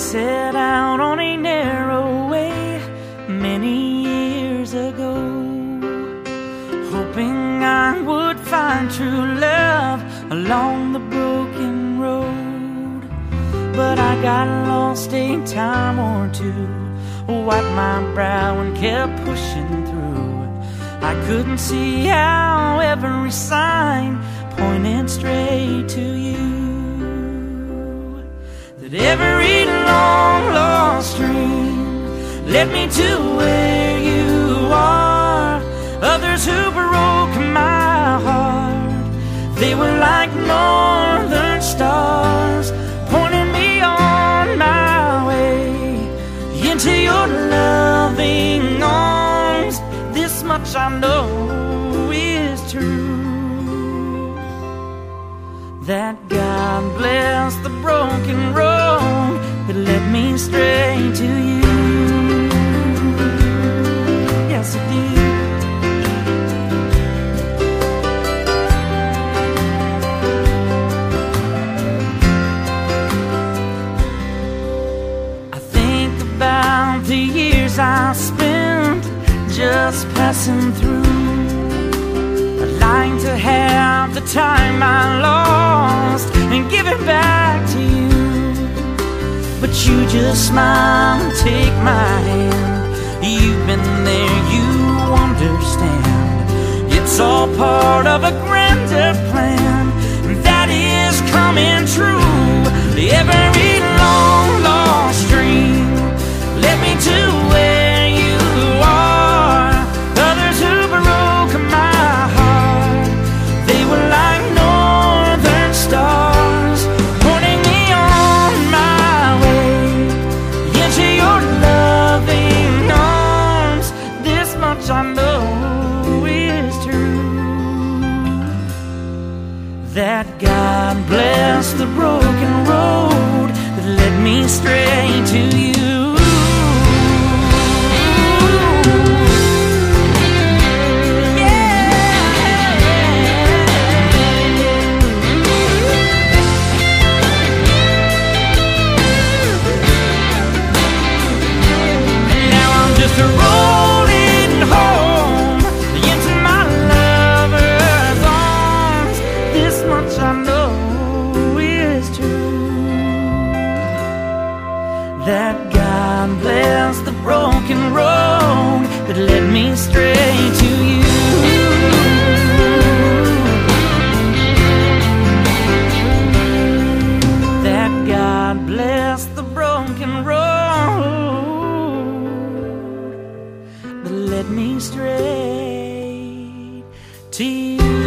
set out on a narrow way many years ago, hoping I would find true love along the broken road. But I got lost a time or two, wiped my brow and kept pushing through. I couldn't see how every sign led me to where you are. Others who broke my heart, they were like northern stars, pointing me on my way into your loving arms. This much I know the years I spent just passing through. I'd like to have the time I lost and give it back to you. But you just smile and take my hand. You've been there, you understand. It's all part of a grander plan that is coming true. I know is true. That God bless the road That God bless the broken road that led me straight to you. That God bless the broken road that led me straight to you.